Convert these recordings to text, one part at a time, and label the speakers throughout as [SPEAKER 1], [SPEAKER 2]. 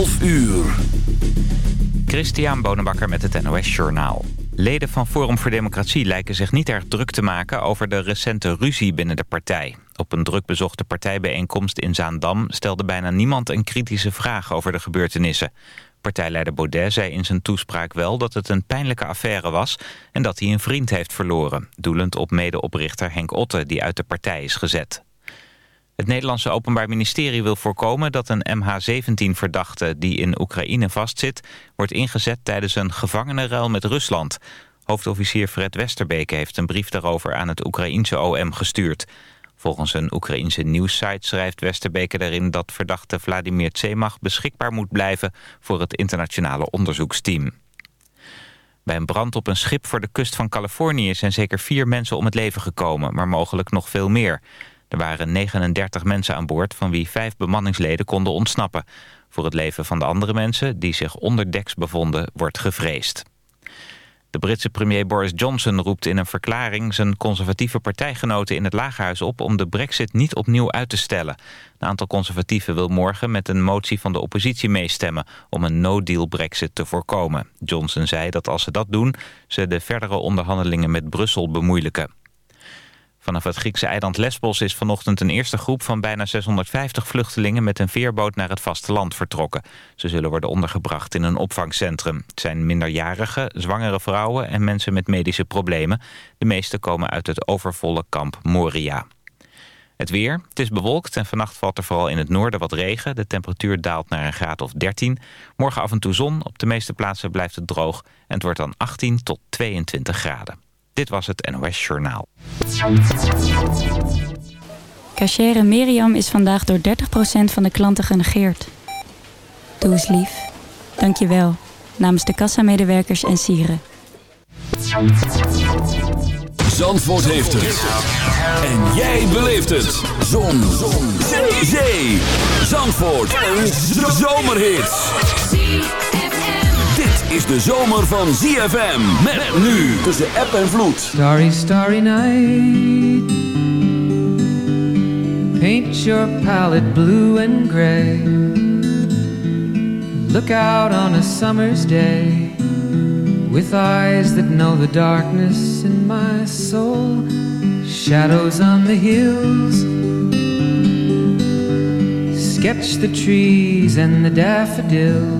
[SPEAKER 1] 12 uur.
[SPEAKER 2] Christian Bonenbakker met het NOS Journaal. Leden van Forum voor Democratie lijken zich niet erg druk te maken... over de recente ruzie binnen de partij. Op een druk bezochte partijbijeenkomst in Zaandam... stelde bijna niemand een kritische vraag over de gebeurtenissen. Partijleider Baudet zei in zijn toespraak wel dat het een pijnlijke affaire was... en dat hij een vriend heeft verloren. Doelend op medeoprichter Henk Otte, die uit de partij is gezet. Het Nederlandse Openbaar Ministerie wil voorkomen dat een MH17-verdachte die in Oekraïne vastzit, wordt ingezet tijdens een gevangenenruil met Rusland. Hoofdofficier Fred Westerbeke heeft een brief daarover aan het Oekraïense OM gestuurd. Volgens een Oekraïense nieuwssite schrijft Westerbeke daarin dat verdachte Vladimir Tsemach beschikbaar moet blijven voor het internationale onderzoeksteam. Bij een brand op een schip voor de kust van Californië zijn zeker vier mensen om het leven gekomen, maar mogelijk nog veel meer. Er waren 39 mensen aan boord, van wie vijf bemanningsleden konden ontsnappen. Voor het leven van de andere mensen, die zich onder deks bevonden, wordt gevreesd. De Britse premier Boris Johnson roept in een verklaring zijn conservatieve partijgenoten in het Lagerhuis op om de brexit niet opnieuw uit te stellen. Een aantal conservatieven wil morgen met een motie van de oppositie meestemmen om een no-deal brexit te voorkomen. Johnson zei dat als ze dat doen, ze de verdere onderhandelingen met Brussel bemoeilijken. Vanaf het Griekse eiland Lesbos is vanochtend een eerste groep van bijna 650 vluchtelingen met een veerboot naar het vasteland vertrokken. Ze zullen worden ondergebracht in een opvangcentrum. Het zijn minderjarige, zwangere vrouwen en mensen met medische problemen. De meeste komen uit het overvolle kamp Moria. Het weer. Het is bewolkt en vannacht valt er vooral in het noorden wat regen. De temperatuur daalt naar een graad of 13. Morgen af en toe zon. Op de meeste plaatsen blijft het droog. En het wordt dan 18 tot 22 graden. Dit was het NOS Journaal.
[SPEAKER 3] Cachere Miriam is vandaag door 30% van de klanten genegeerd. Doe eens lief. Dank je wel. Namens de kassamedewerkers en sieren.
[SPEAKER 1] Zandvoort heeft het. En jij beleeft het. Zon. Zon. Zee. Zee. Zandvoort. Een zomerhit is de zomer van ZFM. Met nu tussen app en vloed.
[SPEAKER 4] Starry, starry night. Paint your palette blue and gray. Look out on a summer's day. With eyes that know the darkness in my soul. Shadows on the hills. Sketch the trees and the daffodils.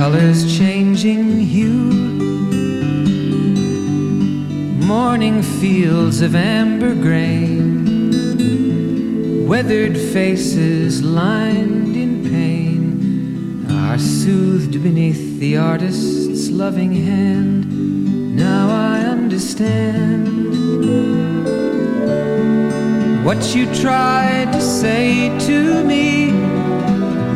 [SPEAKER 4] colors changing hue. Morning fields of amber grain, weathered faces lined in pain, are soothed beneath the artist's loving hand. Now I understand. What you tried to say to me,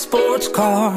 [SPEAKER 5] sports car.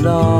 [SPEAKER 6] it all.